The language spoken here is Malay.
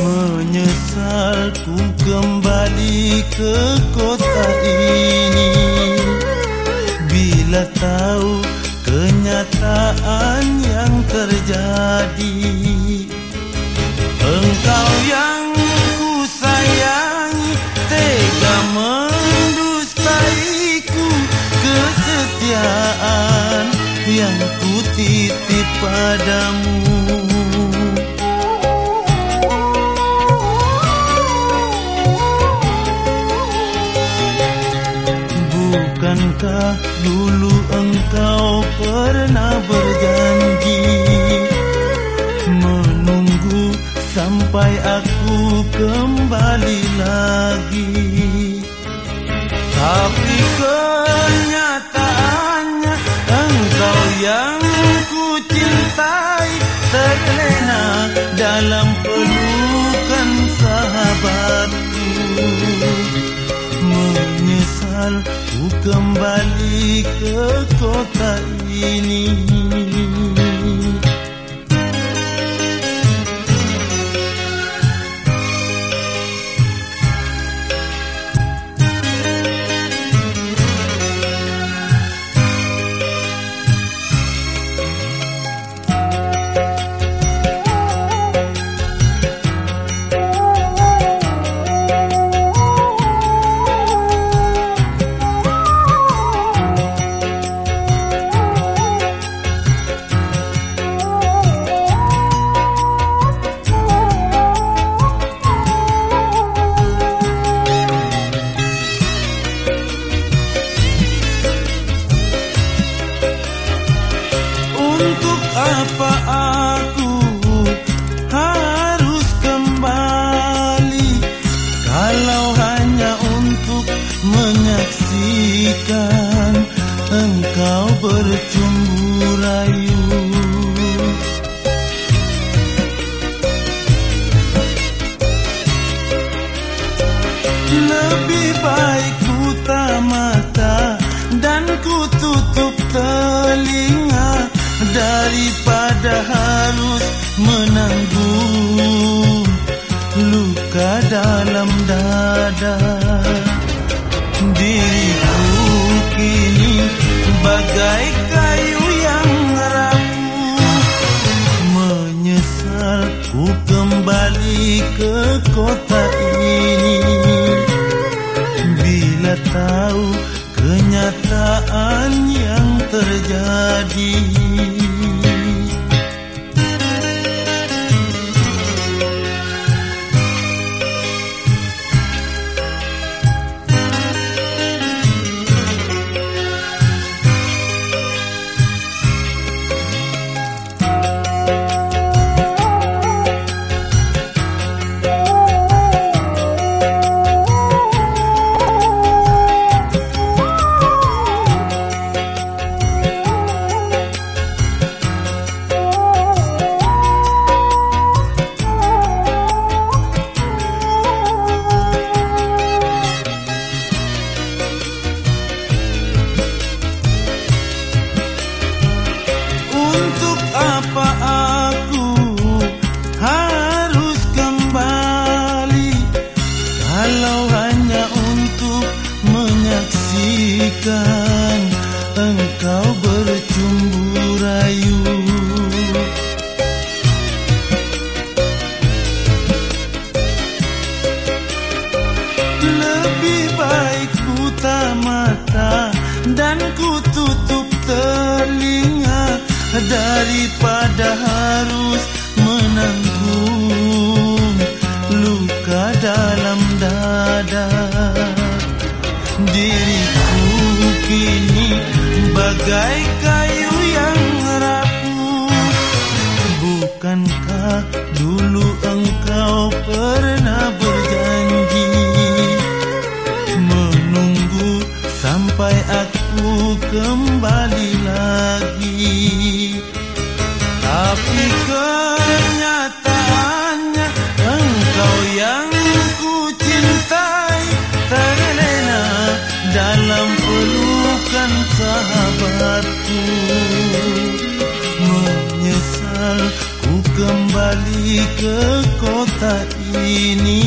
Menyesal ku kembali ke kota ini. Bila tahu kenyataan yang terjadi Engkau yang ku sayangi Tega mendustaiku Kesetiaan yang ku titip padamu Bukankah dulu engkau pernah berjanji? Menunggu sampai aku kembali lagi. Tapi ku kembali ke kota ini Untuk apa aku harus kembali? Kalau hanya untuk menyaksikan Engkau bercumbu rayu. Lebih baik ku mata dan ku tutup telinga daripada harus menanggung luka dalam dada. Diriku kini bagai kayu yang rapuh. Menyesal ku kembali ke kota ini. Bila tahu kenyataan yang terjadi menyaksikan Engkau bercumbu rayu. Lebih baik buta mata dan ku tutup telinga daripada harus sampai aku kembali lagi. Tapi kenyataannya engkau yang ku cintai terlena dalam pelukan sahabatku. Menyesal ku kembali ke kota ini